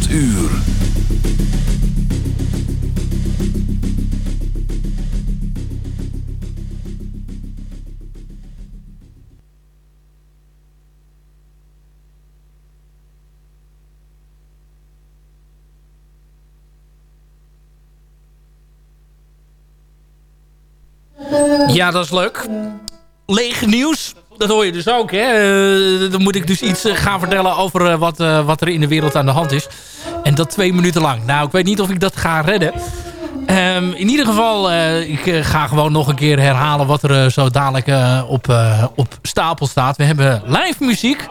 8 uur. Ja, dat is leuk. Leeg nieuws. Dat hoor je dus ook. Hè? Eh, dan moet ik dus iets eh, gaan vertellen over eh, wat, wat er in de wereld aan de hand is. En dat twee minuten lang. Nou, ik weet niet of ik dat ga redden. Ehm, in ieder geval, ik ga gewoon nog een keer herhalen wat er zo dadelijk op, op stapel staat. We hebben live muziek.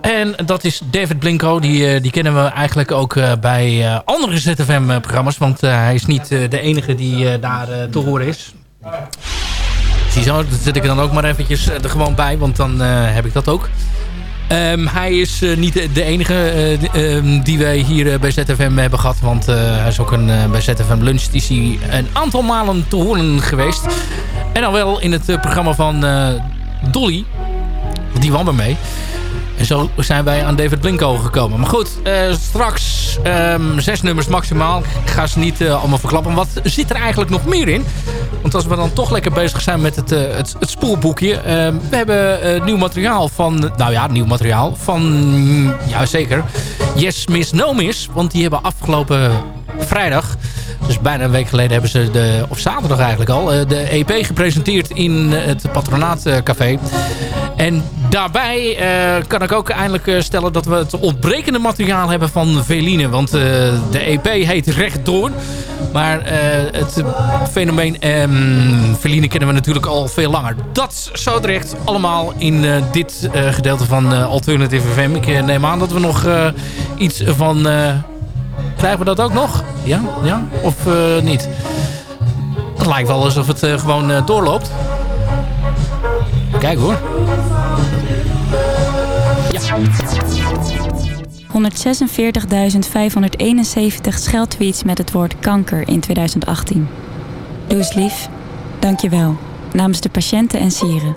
En dat is David Blinko. Die, die kennen we eigenlijk ook bij andere ZFM-programma's. Want hij is niet de enige die daar te horen is. Ziezo, dat zet ik er dan ook maar eventjes er gewoon bij, want dan uh, heb ik dat ook. Um, hij is uh, niet de enige um, die wij hier bij ZFM hebben gehad. Want hij is ook een, bij ZFM Lunch een aantal malen te horen geweest. En dan wel in het programma van Dolly. Die kwam er mee. En zo zijn wij aan David Blinko gekomen. Maar goed, uh, straks um, zes nummers maximaal. Ik ga ze niet uh, allemaal verklappen. Wat zit er eigenlijk nog meer in? Want als we dan toch lekker bezig zijn met het, uh, het, het spoelboekje. Uh, we hebben nieuw materiaal van... Nou ja, nieuw materiaal van... Ja, zeker. Yes Miss No Miss. Want die hebben afgelopen vrijdag... Dus bijna een week geleden hebben ze, de, of zaterdag eigenlijk al, de EP gepresenteerd in het Patronaatcafé. En daarbij kan ik ook eindelijk stellen dat we het ontbrekende materiaal hebben van Veline. Want de EP heet Rechtdoor. Maar het fenomeen um, Veline kennen we natuurlijk al veel langer. Dat zo direct allemaal in dit gedeelte van Alternative FM. Ik neem aan dat we nog iets van... krijgen we dat ook nog? Ja? ja? Of niet? Het lijkt wel alsof het gewoon doorloopt. Kijk hoor. 146.571 scheldtweets met het woord kanker in 2018. Doe eens lief. Dank je wel. Namens de patiënten en sieren.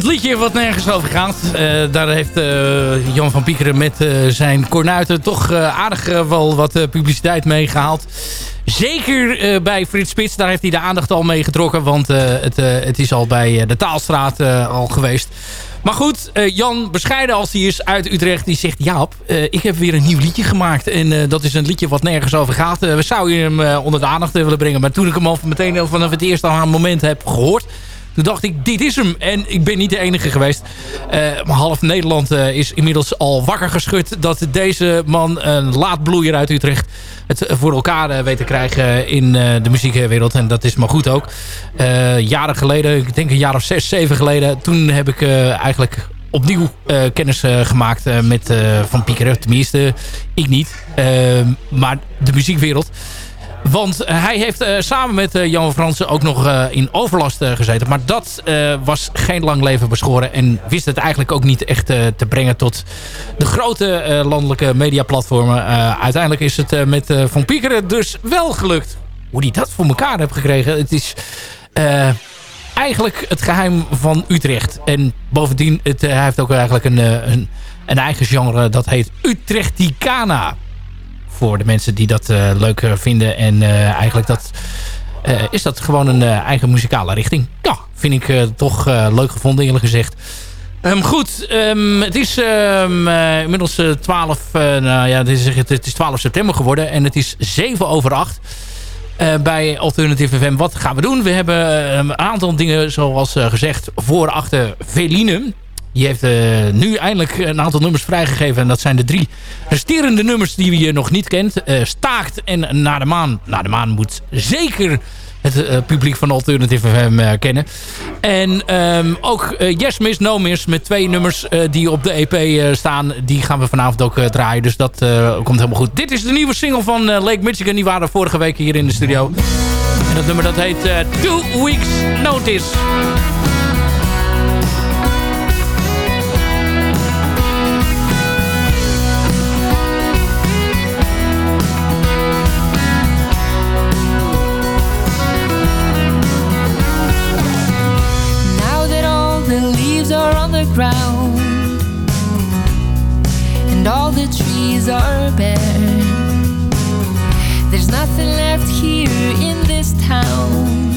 Het liedje wat nergens over gaat. daar heeft Jan van Piekeren met zijn kornuiten toch aardig wel wat publiciteit meegehaald. Zeker bij Frits Spits, daar heeft hij de aandacht al mee getrokken. Want het, het is al bij de Taalstraat al geweest. Maar goed, Jan, bescheiden als hij is uit Utrecht, die zegt... Jaap, ik heb weer een nieuw liedje gemaakt. En dat is een liedje wat nergens over gaat. we zouden hem onder de aandacht willen brengen. Maar toen ik hem al meteen vanaf het eerste moment heb gehoord... Toen dacht ik, dit is hem. En ik ben niet de enige geweest. maar half Nederland is inmiddels al wakker geschud... dat deze man, een laadbloeier uit Utrecht... het voor elkaar weet te krijgen in de muziekwereld. En dat is maar goed ook. jaren geleden, ik denk een jaar of zes, zeven geleden... toen heb ik eigenlijk opnieuw kennis gemaakt met Van Piekeren. Tenminste, ik niet. maar de muziekwereld. Want hij heeft samen met Jan Fransen ook nog in overlast gezeten. Maar dat was geen lang leven beschoren. En wist het eigenlijk ook niet echt te brengen tot de grote landelijke mediaplatformen. uiteindelijk is het met Van Piekeren dus wel gelukt. Hoe hij dat voor elkaar heeft gekregen. Het is eigenlijk het geheim van Utrecht. En bovendien, het, hij heeft ook eigenlijk een, een, een eigen genre. Dat heet Utrechticana voor de mensen die dat uh, leuk vinden. En uh, eigenlijk dat, uh, is dat gewoon een eigen muzikale richting. Ja, vind ik toch leuk gevonden eerlijk gezegd. Um, goed, um, het is um, inmiddels 12, nou ja, het is, het is 12 september geworden en het is 7 over 8 bij Alternative FM. Wat gaan we doen? We hebben een aantal dingen, zoals gezegd, voor achter Veline. Die heeft uh, nu eindelijk een aantal nummers vrijgegeven. En dat zijn de drie resterende nummers die je nog niet kent. Uh, Staakt en Naar de Maan. Naar de Maan moet zeker het uh, publiek van Alternative FM kennen. En um, ook Yes Miss No Miss met twee nummers die op de EP staan. Die gaan we vanavond ook draaien. Dus dat komt helemaal goed. Dit is de nieuwe single van Lake Michigan. Die waren vorige week hier in de studio. En dat nummer dat heet Two Weeks Notice. The trees are bare. There's nothing left here in this town.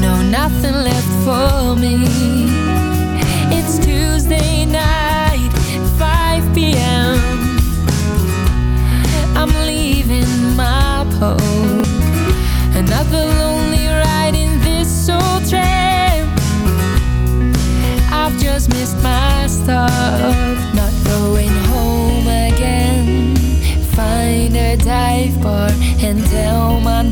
No, nothing left for me. It's Tuesday night, 5 p.m. I'm leaving my post. Another lonely ride in this old train I've just missed my stop. And tell my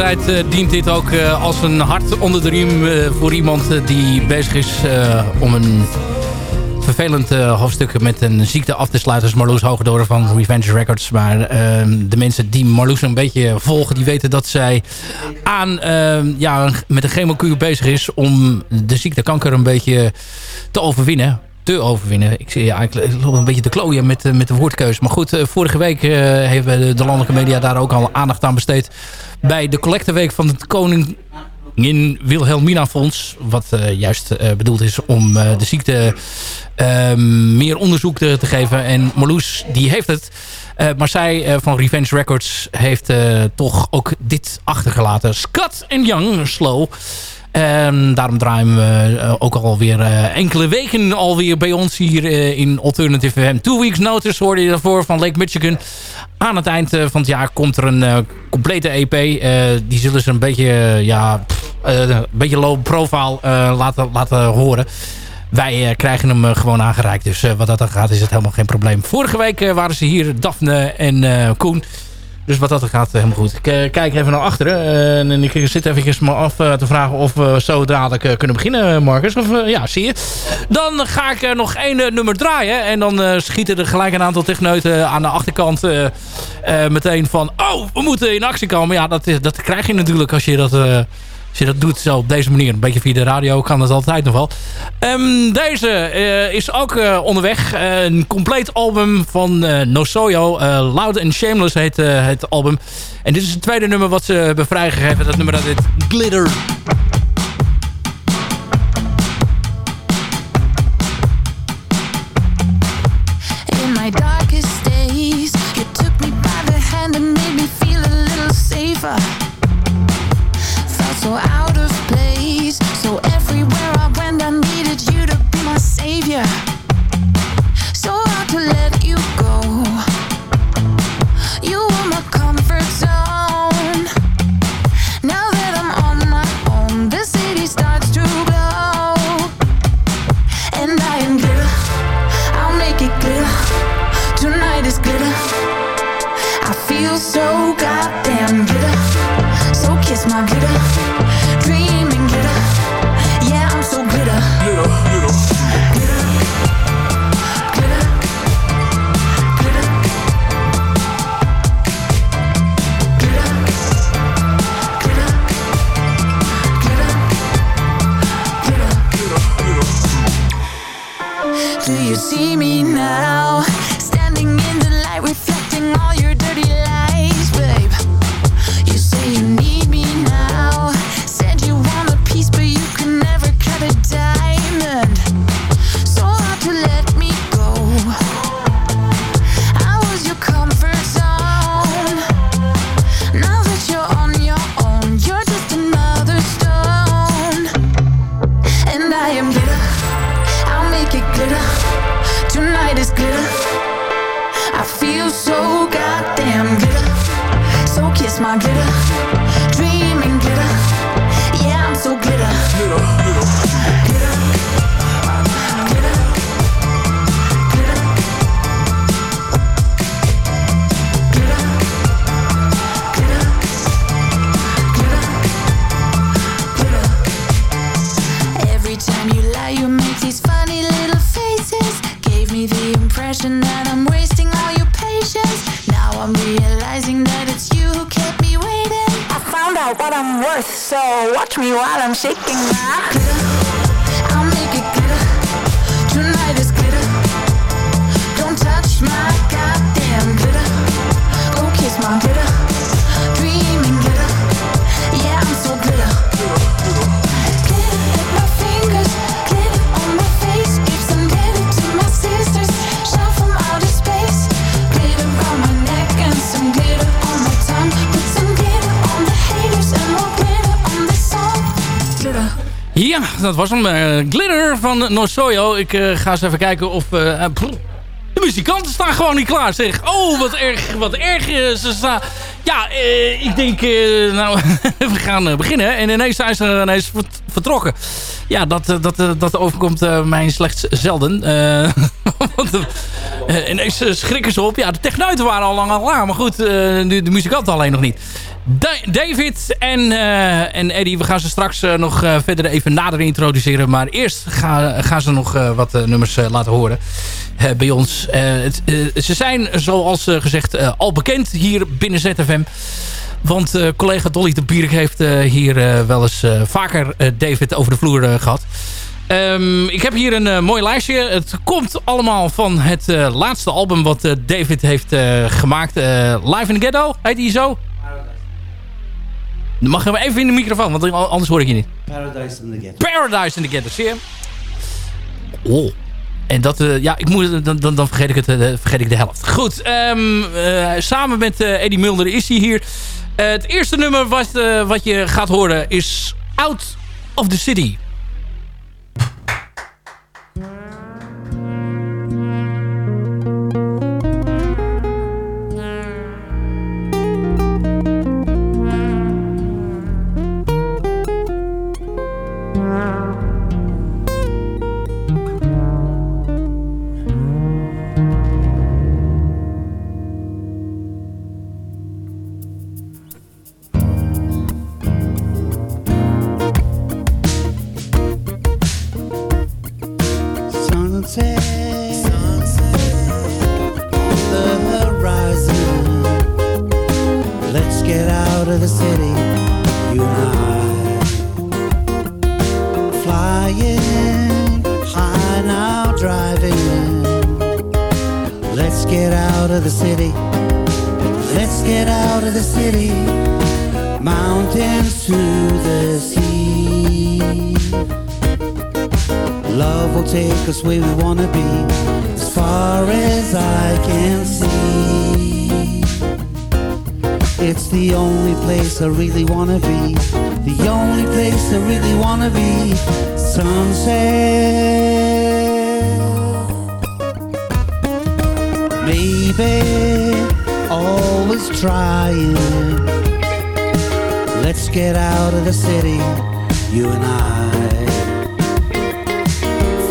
uh, dient dit ook uh, als een hart onder de riem uh, voor iemand die bezig is om een vervelend hoofdstuk met een ziekte af te sluiten. is Marloes van Revenge Records. Maar ehm, de mensen die Marloes een beetje volgen, die weten dat zij aan, ehm, ja, met een chemokuur bezig is om de ziekte kanker een beetje te overwinnen te overwinnen. Ik zie eigenlijk ik loop een beetje te klooien met, met de woordkeus. Maar goed, vorige week hebben de landelijke media daar ook al aandacht aan besteed bij de collecteweek van het Koningin Wilhelmina Fonds. Wat uh, juist uh, bedoeld is om uh, de ziekte ehm, meer onderzoek te, geven. En Marloes, die heeft het. maar zij van Revenge Records heeft toch ook dit achtergelaten. Scott Young, Slow. En daarom draaien we ook alweer enkele weken alweer bij ons hier in Alternative FM. Two Weeks Notice hoorde je daarvoor van Lake Michigan. Aan het eind eh, van het jaar komt er een complete EP. Eh, die zullen ze een beetje, ja, een beetje low profile laten, laten horen. Wij krijgen hem gewoon aangereikt. Dus wat dat dan gaat is het helemaal geen probleem. Vorige week waren ze hier, Daphne en Koen. Dus wat dat gaat, helemaal goed. Ik uh, kijk even naar achteren. Uh, en ik zit even maar af te vragen of we zo dadelijk kunnen beginnen, Marcus. Of, ja, zie je. Dan ga ik nog één nummer draaien. En dan schieten er gelijk een aantal techneuten aan de achterkant meteen van... Oh, we moeten in actie komen. Ja, dat, dat krijg je natuurlijk als je dat als je dat doet zo op deze manier, een beetje via de radio, kan dat altijd nog wel. Um, deze uh, is ook uh, onderweg. Uh, een compleet album van uh, Nosoyo. Loud and Shameless heet het album. En dit is het tweede nummer wat ze hebben vrijgegeven. Dat nummer dat heet Glitter. In my darkest days, you me by the hand and made me feel a little safer. So out of place. So everywhere I went, I needed you to be my savior. Now? Dat was hem. Eh, Glitter van Nosoyo. Ik eh, ga eens even kijken of... eh, de muzikanten staan gewoon niet klaar, zeg. Oh, wat erg, wat erg. ze staan... Ja, ik denk... nou, we gaan beginnen. En ineens zijn ze ineens vert- vertrokken. Ja, dat, dat, dat overkomt mij slechts zelden. Ineens schrikken ze op. Ja, de techneuten waren al lang al klaar. Maar goed, nu de muzikanten alleen nog niet. Da- David en, eh, en Eddie, we gaan ze straks eh, nog eh, verder even nader introduceren. Maar eerst ga- gaan ze nog wat nummers laten horen bij ons. Het, ze zijn, zoals gezegd, al bekend hier binnen ZFM. Want collega Dolly de Bierk heeft hier wel eens vaker David over de vloer eh, gehad. Ehm, ik heb hier een mooi lijstje. Het komt allemaal van het laatste album wat David heeft gemaakt. Live in the Ghetto, heet die zo? Dan mag je maar even in de microfoon, want anders hoor ik je niet. Paradise in the Ghetto. Paradise in the Ghetto, zie je? Oh. En dat, eh, ja, ik moet, dan, dan, dan vergeet, ik het, eh, vergeet ik de helft. Goed, ehm, eh, samen met eh, Eddie Mulder is hij hier. Eh, het eerste nummer wat, eh, wat je gaat horen is Out of the City. Get out of the city. Let's get out of the city. Mountains to the sea. Love will take us where we wanna be, as far as I can see. It's the only place I really wanna be, the only place I really wanna be. Sunset. Maybe always trying. Let's get out of the city, you and I.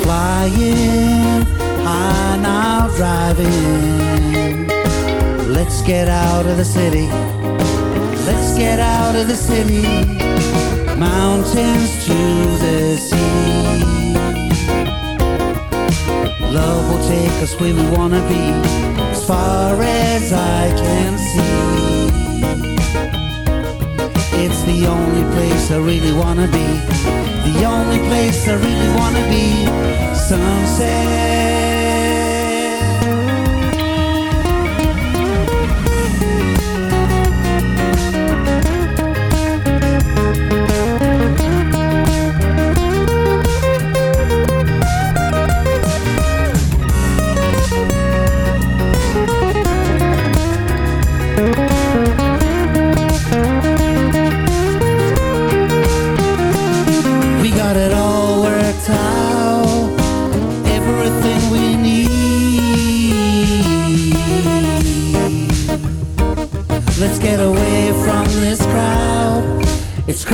Flying high now driving. Let's get out of the city. Let's get out of the city. Mountains to the sea. Love will take us where we wanna be far as i can see it's the only place I really wanna be. The only place I really wanna be. Sunset.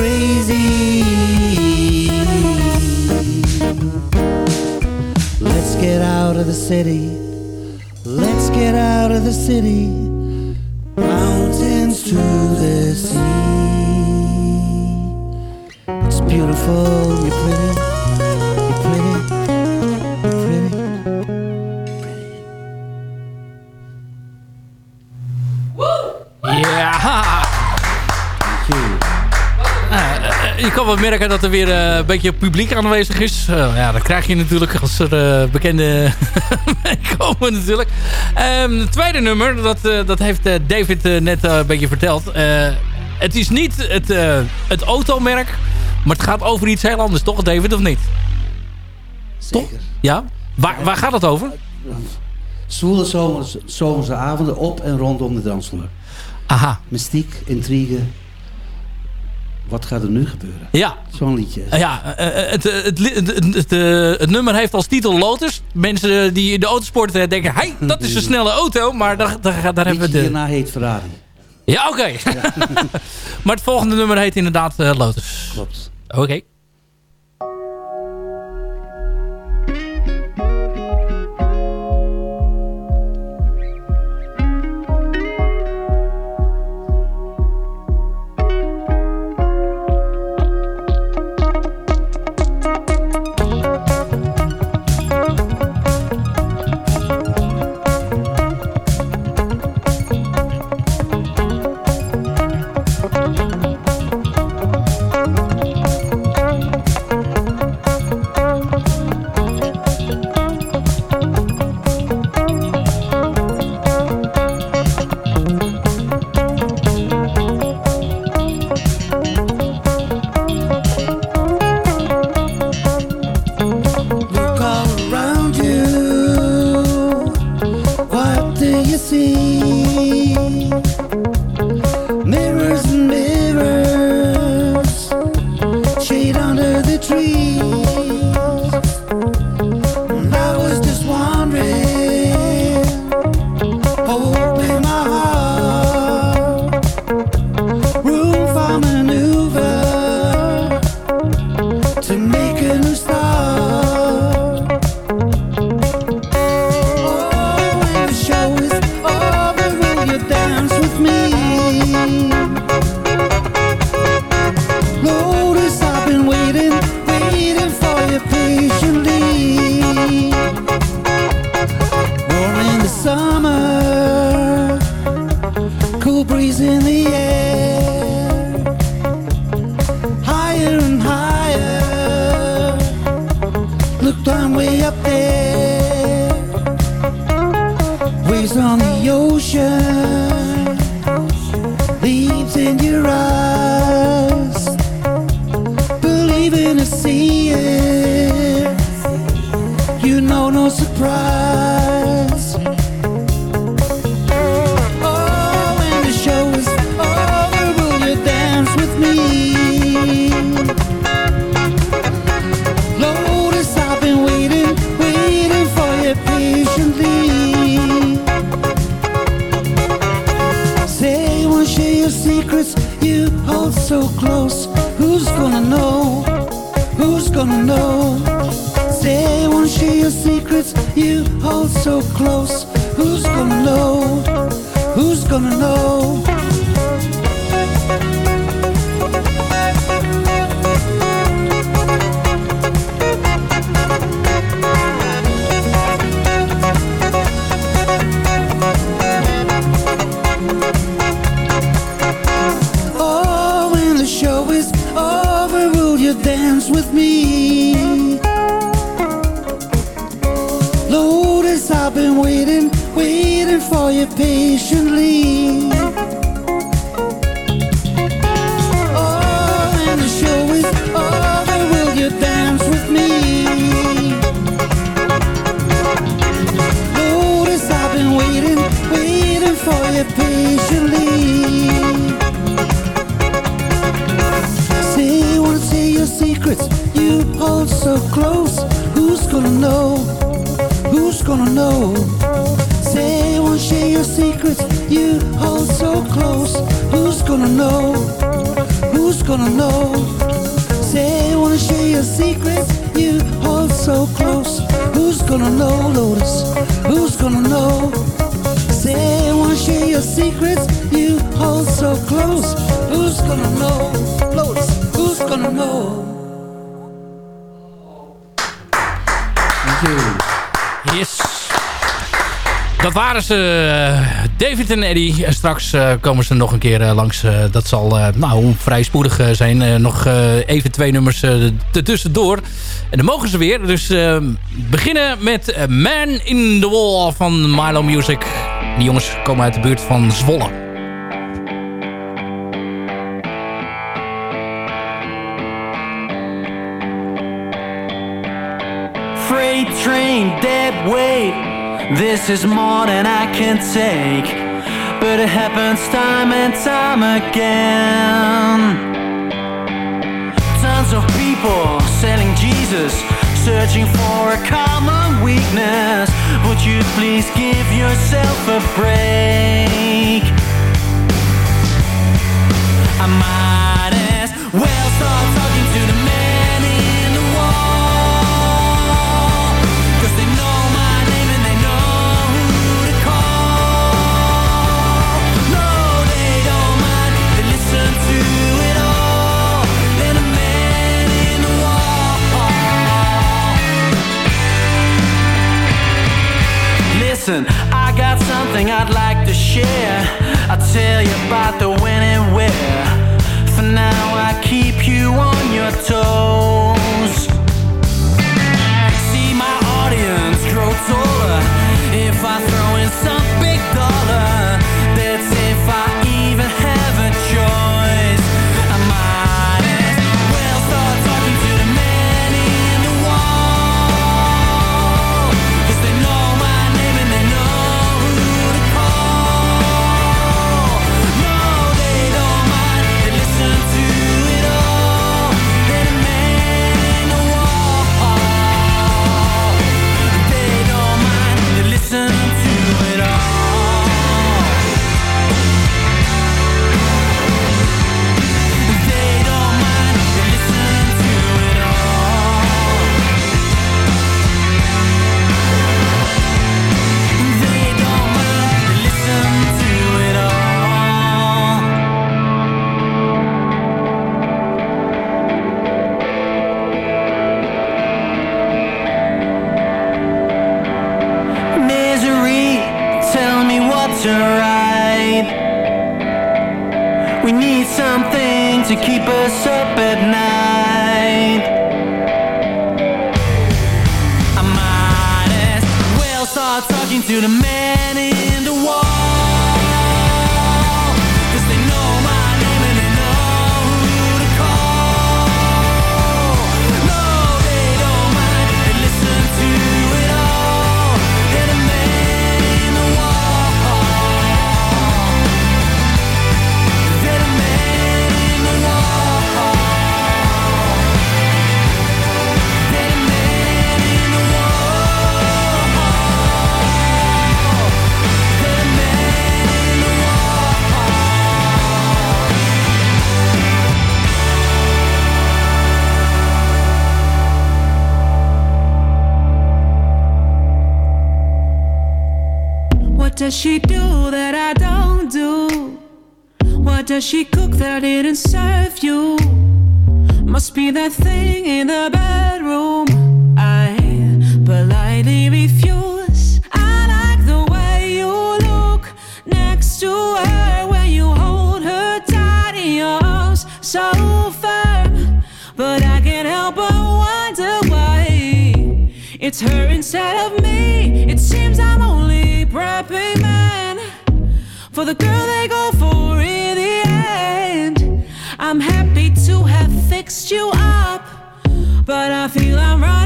crazy. Let's get out of the city. Let's get out of the city. Mountains to the sea. It's beautiful, you're pretty. Je kan wel merken dat er weer eh, een beetje publiek aanwezig is. Eh, ja, dat krijg je natuurlijk als er eh, bekende komen natuurlijk. Ehm, het tweede nummer, dat, dat heeft David net een beetje verteld. Het is niet het, het automerk, maar het gaat over iets heel anders, toch David, of niet? Zeker. Ja? Waar, waar gaat het over? Zwoele zomers, zomerse avonden op en rondom de dansvloer. Aha, Mystiek, intrigue. Wat gaat er nu gebeuren? ja. Zo'n liedje. Ja, eh, eh, het, eh, het, het, het, eh, nummer heeft als titel Lotus. Mensen die in de autosport eh, denken... hey, dat is een snelle auto. Maar daar, daar, daar hebben we de... hierna heet Ferrari. Ja, oké. maar het volgende nummer heet inderdaad eh, Lotus. Klopt. Oké. Who's gonna know? Who's gonna know? Say, won't share your secrets you hold so close. Who's gonna know? Who's gonna know? Patiently. Oh, the show is over, will you dance with me? Lotus, I've been waiting, waiting for you patiently. Say, wanna your secrets you hold so close. Who's gonna know? Who's gonna know? Secrets you hold so close. Who's gonna know? Who's gonna know? Say, I wanna share your secrets you hold so close. Who's gonna know, Lotus? Who's gonna know? Say, I wanna share your secrets you hold so close. Who's gonna know, Lotus? Who's gonna know? Dat waren ze, eh, David en Eddie. Straks uh, komen ze nog een keer uh, langs. Dat zal nou, vrij spoedig zijn. nog even twee nummers tussendoor. En dan mogen ze weer. Dus beginnen met Man in the Wall van Milo Music. Die jongens komen uit de buurt van Zwolle. Freight train, dead weight This is more than I can take, but it happens time and time again. Tons of people selling Jesus, searching for a common weakness. Would you please give yourself a break? I might as well start talking Listen, I got something I'd like to share. I'll tell you about the when and where. For now, I keep you on your toes. See my audience grow taller if I throw in some big dollar. For the girl they go for in the end. I'm happy to have fixed you up, but I feel I'm running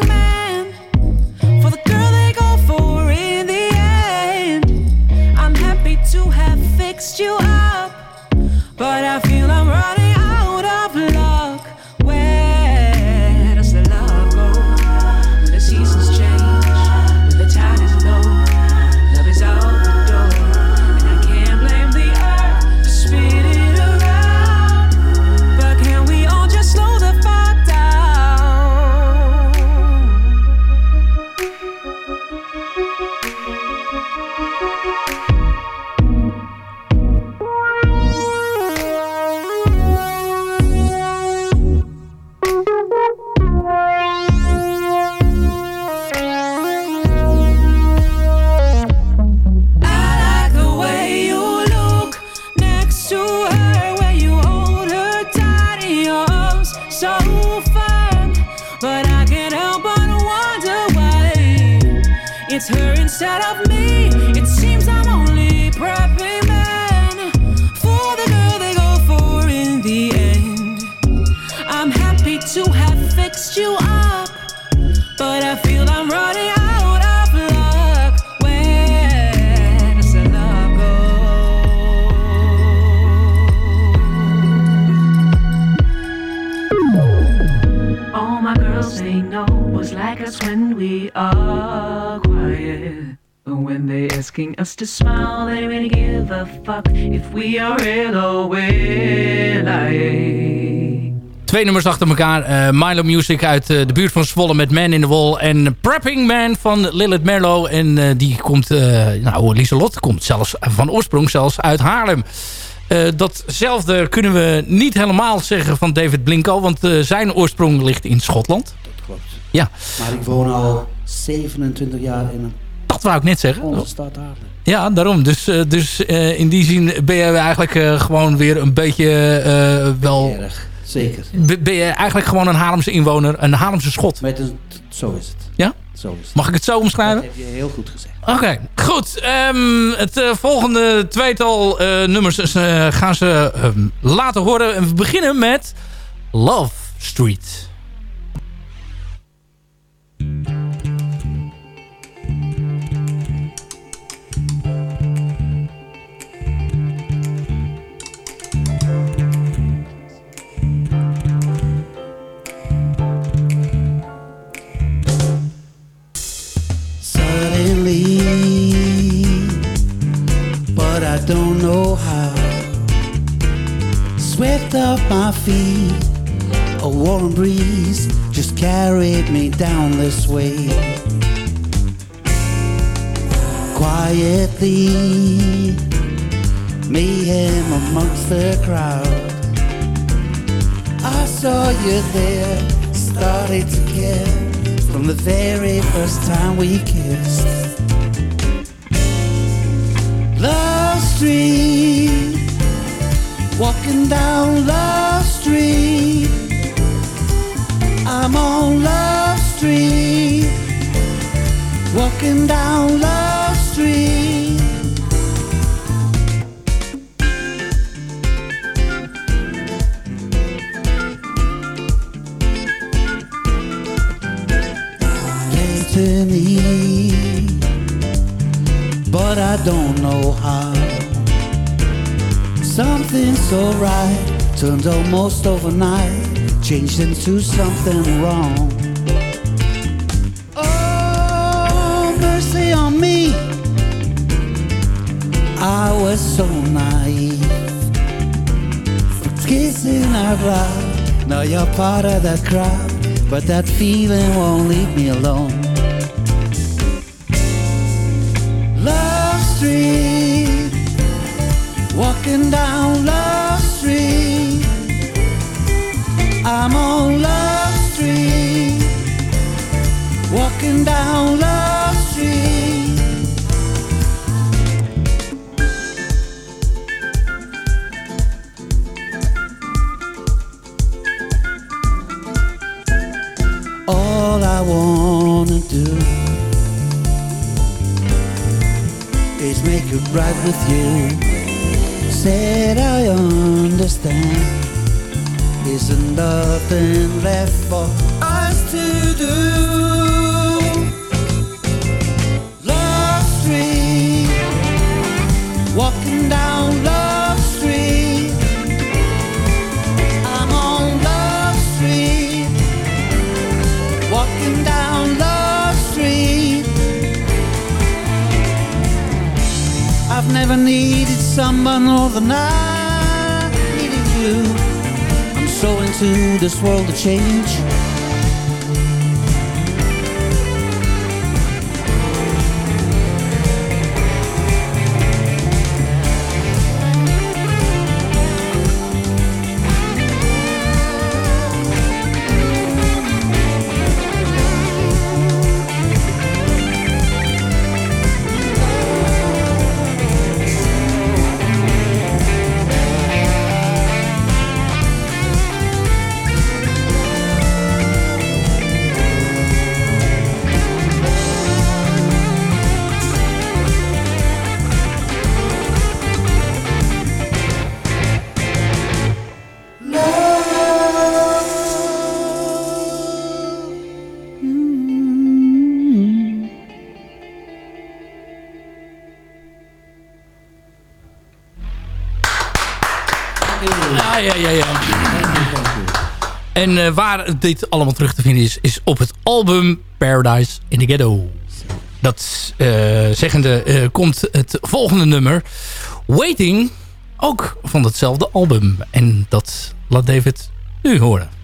fixed you up, but I instead of me. It seems I'm only prepping men for the girl they go for in the end. I'm happy to have fixed you up, but I feel I'm running out of luck. Where does love go? All my girls say no was like us when we are asking us to smile, they really give a fuck if we are real or lying. Twee nummers achter elkaar. Eh, Milo Music uit eh, de buurt van Zwolle met Man in the Wall. En Prepping Man van Lilith Merlo. En eh, die komt, eh nou Lieselot komt zelfs van oorsprong zelfs uit Haarlem. Eh, datzelfde kunnen we niet helemaal zeggen van David Blinko. Want eh, zijn oorsprong ligt in Schotland. Dat klopt. Ja, Maar ik woon al 27 jaar in een dat wou ik net zeggen. onze stad Haarlem. Ja, daarom. Dus, eh, dus eh, in die zin ben je eigenlijk eh, gewoon weer een beetje wel... Erg, zeker. be- Ben je eigenlijk gewoon een Haarlemse inwoner, een Haarlemse schot. Met een, zo is het. Ja? Zo is het. Mag ik het zo Dat omschrijven? heb je heel goed gezegd. Oké, goed. Ehm, het volgende tweetal nummers gaan ze ehm, laten horen. En we beginnen met Love Street. Know how. Swept up my feet, a warm breeze just carried me down this way. Quietly, mayhem amongst the crowd. I saw you there, started to care from the very first time we kissed. Street, walking down Love Street. I'm on Love Street, walking down Love Street. Something so right turned almost overnight, changed into something wrong. Oh, mercy on me. I was so naive. Kissing out loud, now you're part of the crowd, but that feeling won't leave me alone. With you. Said I understand. Isn't nothing left for us to do? Never needed someone more than I needed you. I'm so into this world of change. En eh, waar dit allemaal terug te vinden is, is op het album Paradise in the Ghetto. Dat eh, zeggende eh, komt het volgende nummer. Waiting, ook van hetzelfde album. En dat laat David nu horen.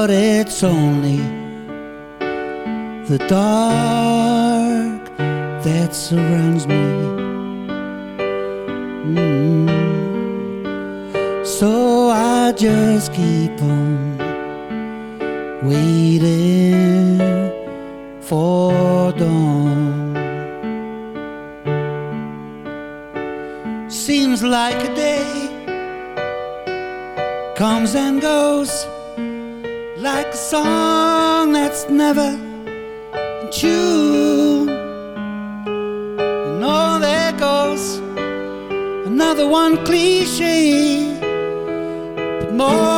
But it's only the dark that surrounds me. Mm. So I just keep on waiting for dawn. Seems like a day comes and goes, like a song that's never in tune. And oh, there goes another one cliche, but most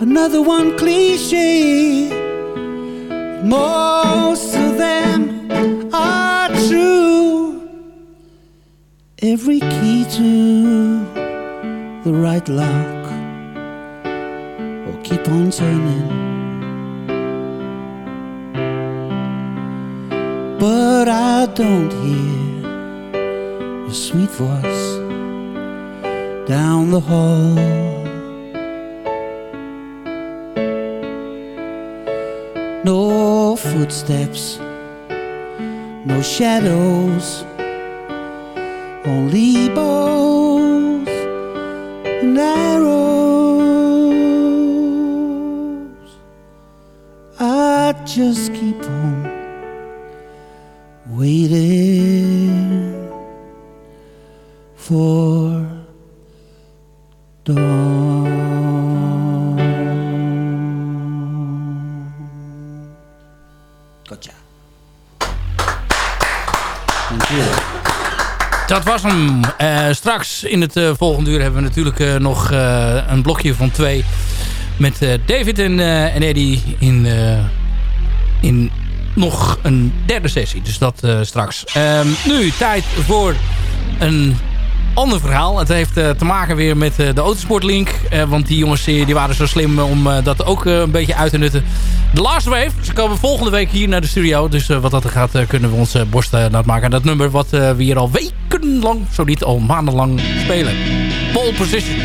another one cliche. Most of them are true. Every key to the right lock will keep on turning. but I don't hear your sweet voice down the hall. Footsteps, no shadows, only bows and arrows. Dat was hem. Eh, straks in het eh, volgende uur hebben we natuurlijk eh, nog een blokje van twee... met David en, en Eddie in, in nog een derde sessie. Dus dat straks. Ehm, nu tijd voor een ander verhaal. Het heeft te maken weer met de Autosportlink. Want die jongens die waren zo slim om dat ook een beetje uit te nutten. De Last Wave. Ze komen volgende week hier naar de studio. Dus eh, wat dat er gaat, eh, kunnen we ons uh, borst uh, maken. En dat nummer wat eh, we hier al wekenlang, zo niet al maandenlang spelen. Pole Position.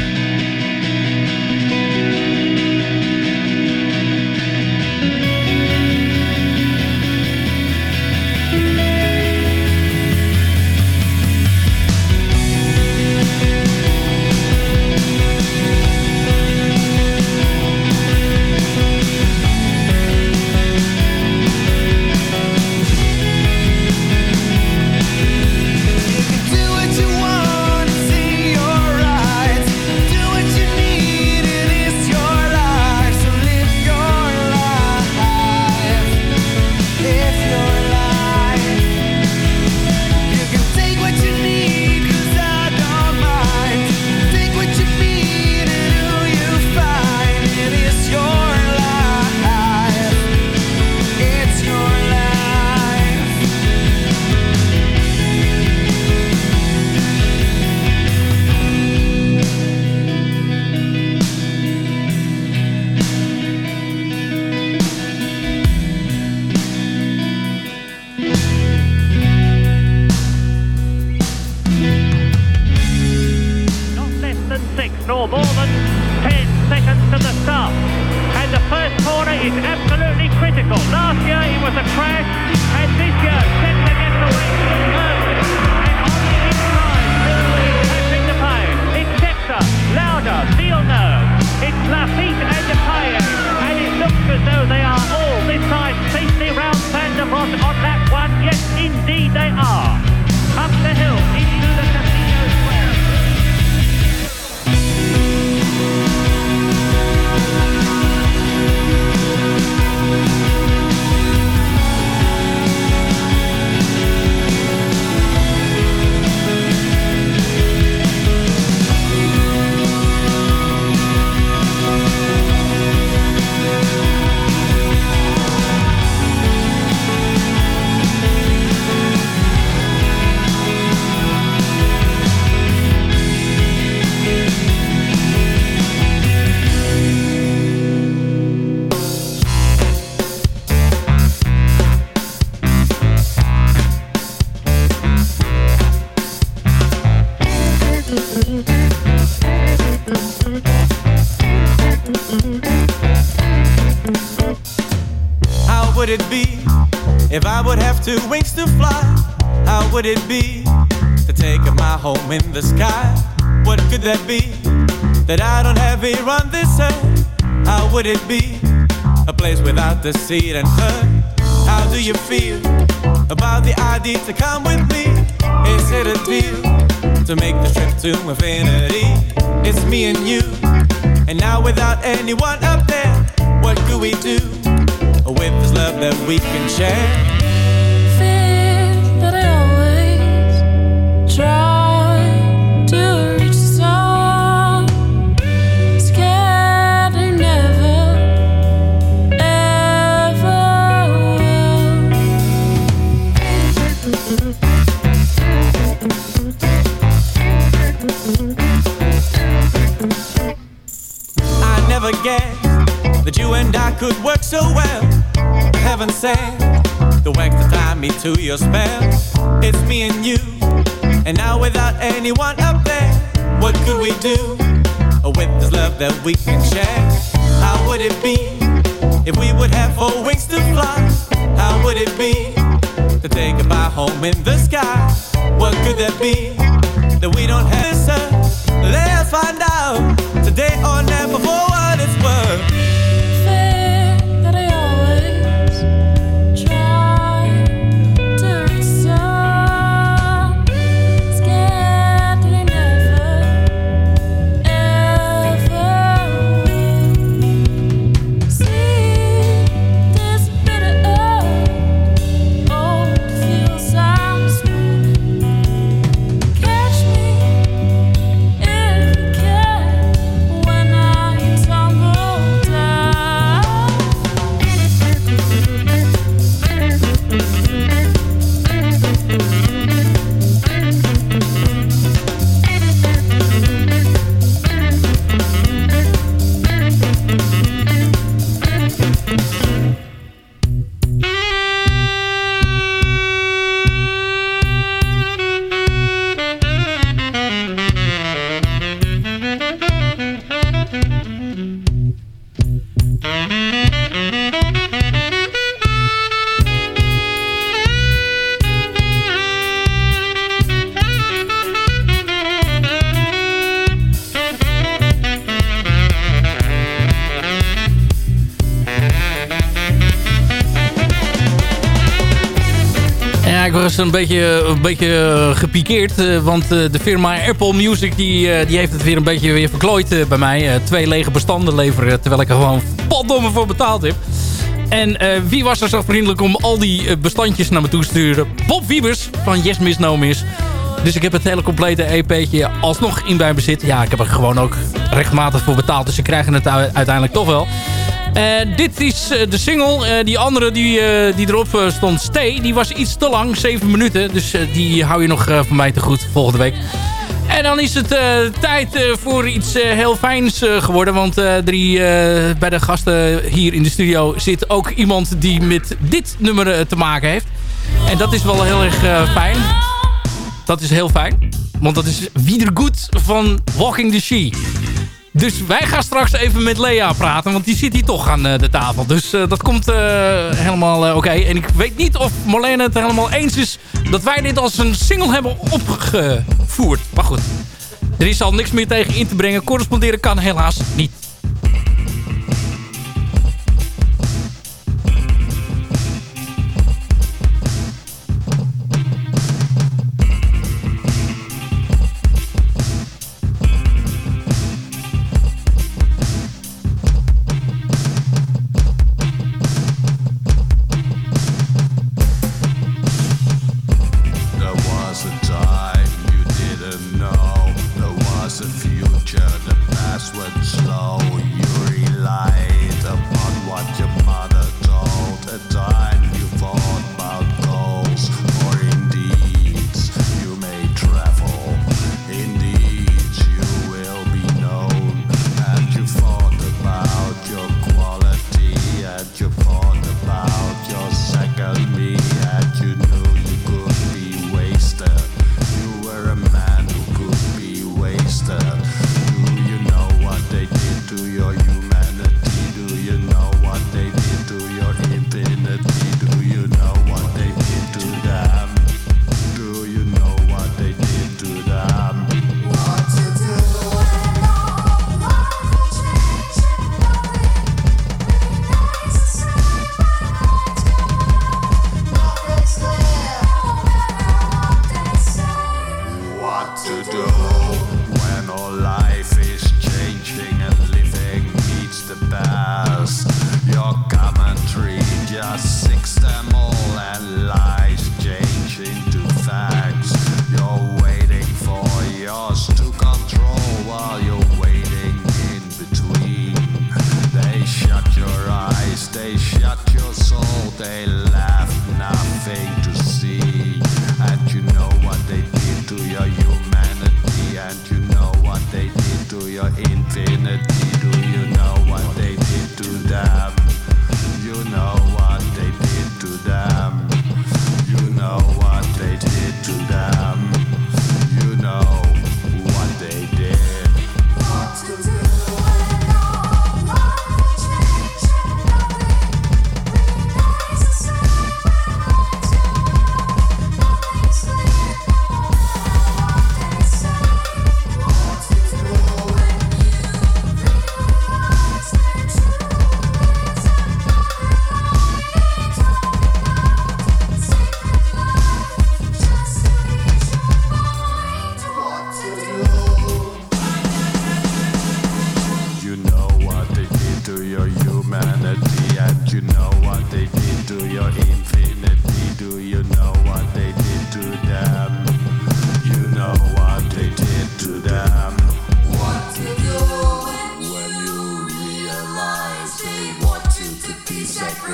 Two wings to fly? How would it be to take my home in the sky? What could that be that I don't have here on this earth? How would it be a place without the seed and hurt? How do you feel about the idea to come with me? Is it a deal to make the trip to infinity? It's me and you, and now without anyone up there. What could we do with this love that we can share? To your spell. It's me and you, and now without anyone up there, what could we do with this love that we can share? How would it be if we would have four wings to fly? How would it be to take a bye home in the sky? What could that be that we don't have? Listen, let's find out today or never for what it's worth. Was een beetje, een beetje eh, gepikeerd. eh, want eh, de firma Apple Music die, die heeft het weer een beetje weer verklooid bij mij. Twee lege bestanden leveren terwijl ik er gewoon potdomme voor betaald heb. En wie was er zo vriendelijk om al die bestandjes naar me toe te sturen? Bob Wiebers van Yes Miss. Dus ik heb het hele complete EP'tje alsnog in mijn bezit. Ja, ik heb er gewoon ook rechtmatig voor betaald. Dus ze krijgen het uiteindelijk toch wel. Dit is eh, de single. Eh, die andere die, eh, die erop stond, Stay, die was iets te lang. 7 minuten. Dus die hou je nog van mij te goed volgende week. En dan is het tijd voor iets heel fijns geworden. Want drie, bij de gasten hier in de studio zit ook iemand die met dit nummer te maken heeft. En dat is wel heel erg fijn. Dat is heel fijn. Want dat is Wiedergoed van Walking the She. Dus wij gaan straks even met Lea praten. Want die zit hier toch aan eh, de tafel. Dus eh, dat komt eh, helemaal oké. En ik weet niet of Marlene het helemaal eens is... dat wij dit als een single hebben opgevoerd. Maar goed. Er is al niks meer tegen in te brengen. Corresponderen kan helaas niet.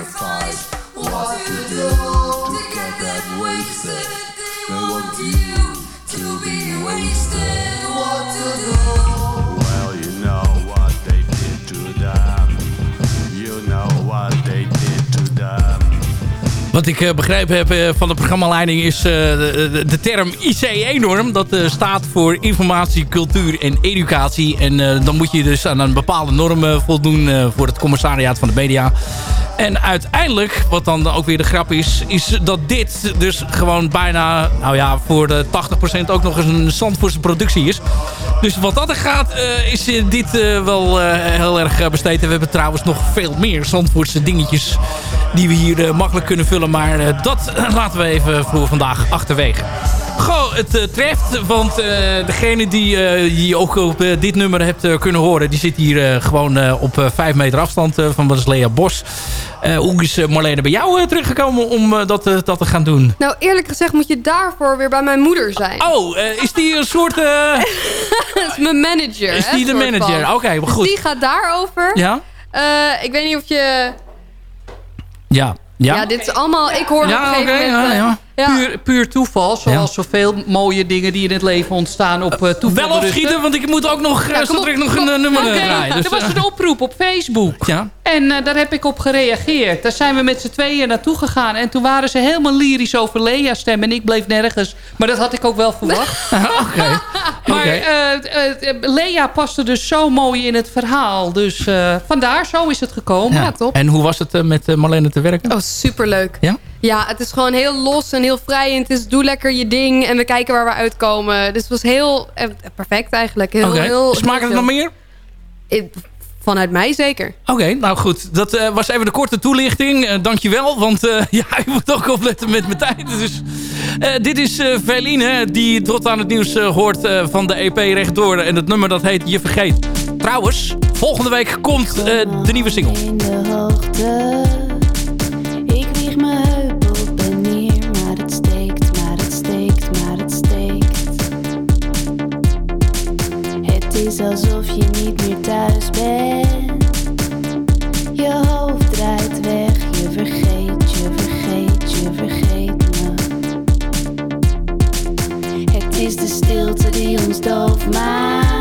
Sacrificed? What to do to get that wasted? They want you to be wasted. What to do? Well, you know what they did to them. You know what they did to them. Wat ik eh, begrepen heb eh, van de programmaleiding is eh, de, de- de term ICE-norm. Dat eh, staat voor informatie, cultuur en educatie. En eh, dan moet je dus aan een bepaalde norm voldoen eh, voor het commissariaat van de media. En uiteindelijk, wat dan ook weer de grap is, is dat dit dus gewoon bijna, nou ja, voor de 80% ook nog eens een Zandvoortse productie is. Dus wat dat er gaat, eh, is eh, dit eh, wel heel erg besteed. En we hebben trouwens nog veel meer Zandvoortse dingetjes die we hier makkelijk kunnen vullen. Maar dat laten we even voor vandaag achterwege. Goh, het eh, treft, want eh, degene die, eh, die je ook op dit nummer hebt kunnen horen... die zit hier gewoon op eh, vijf meter afstand van wat is Lea Bos. Hoe is Marlene bij jou teruggekomen om dat, dat te gaan doen? Nou, eerlijk gezegd moet je daarvoor weer bij mijn moeder zijn. Oh, is die een soort... dat is mijn manager. Is hè, die de manager? Oké, maar Dus goed. die gaat daarover. Ja? Ik weet niet of je... Ja. Ja, Ja? dit is allemaal... Ik op een Ja, gegeven oké, moment... ja, ja. Ja. Puur, puur toeval, zoals zoveel mooie dingen die in het leven ontstaan op eh toeval. Wel afschieten, want ik moet ook nog, eh, Ja, zo direct nog kom een eh, nummer eh, draaien. Dus, er was eh, een oproep op Facebook. Ja. En eh, daar heb ik op gereageerd. Daar zijn we met z'n tweeën naartoe gegaan. En toen waren ze helemaal lyrisch over Lea's stem. En ik bleef nergens. Maar dat had ik ook wel verwacht. Oké. Maar eh, eh, Lea paste dus zo mooi in het verhaal. Dus eh, vandaar, zo is het gekomen. Ja. En hoe was het eh, met eh, Marlene te werken? Oh, superleuk. Ja? Ja, het is gewoon heel los en heel vrij. En het is doe lekker je ding en we kijken waar we uitkomen. Dus het was heel eh, perfect eigenlijk. Heel, Oké. heel, Smaakt het nog meer? Eh, Vanuit mij zeker. Oké, nou goed. Dat eh, was even de korte toelichting. Eh dankjewel, want eh, ja, je moet ook opletten met mijn tijd. Dus, eh, dit is eh Veline, die tot aan het nieuws hoort eh, van de EP rechtdoor. En het nummer dat heet Je Vergeet. Trouwens, volgende week komt eh, de nieuwe single. in de hoogte. Alsof je niet meer thuis bent. Je hoofd draait weg, je vergeet, je vergeet, je vergeet me. Het is de stilte die ons doof maakt.